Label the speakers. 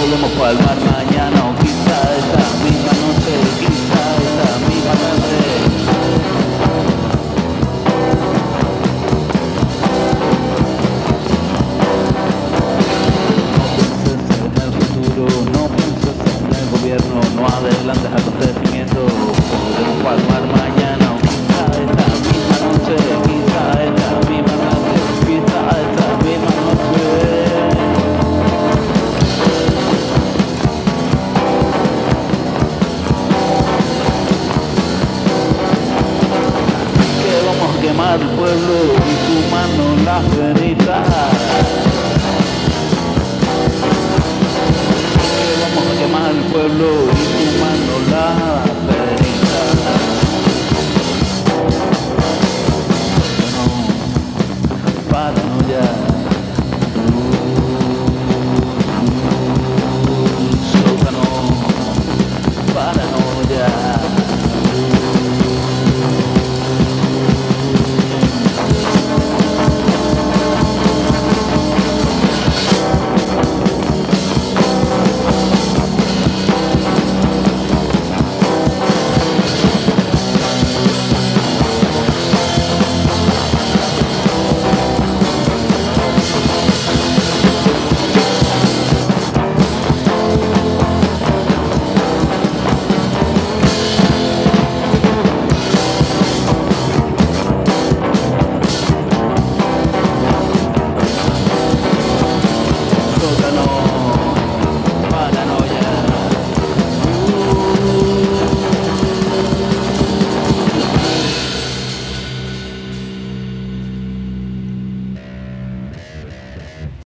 Speaker 1: podemos palmar mañana o quizá esta misma noche, quizá esta misma noche. No pienses en el futuro, no pienses en el gobierno, no adelantes acontecimientos. al pueblo y tu mano en. Vamos a quemar al pueblo y tu mano en las. No, para no ya.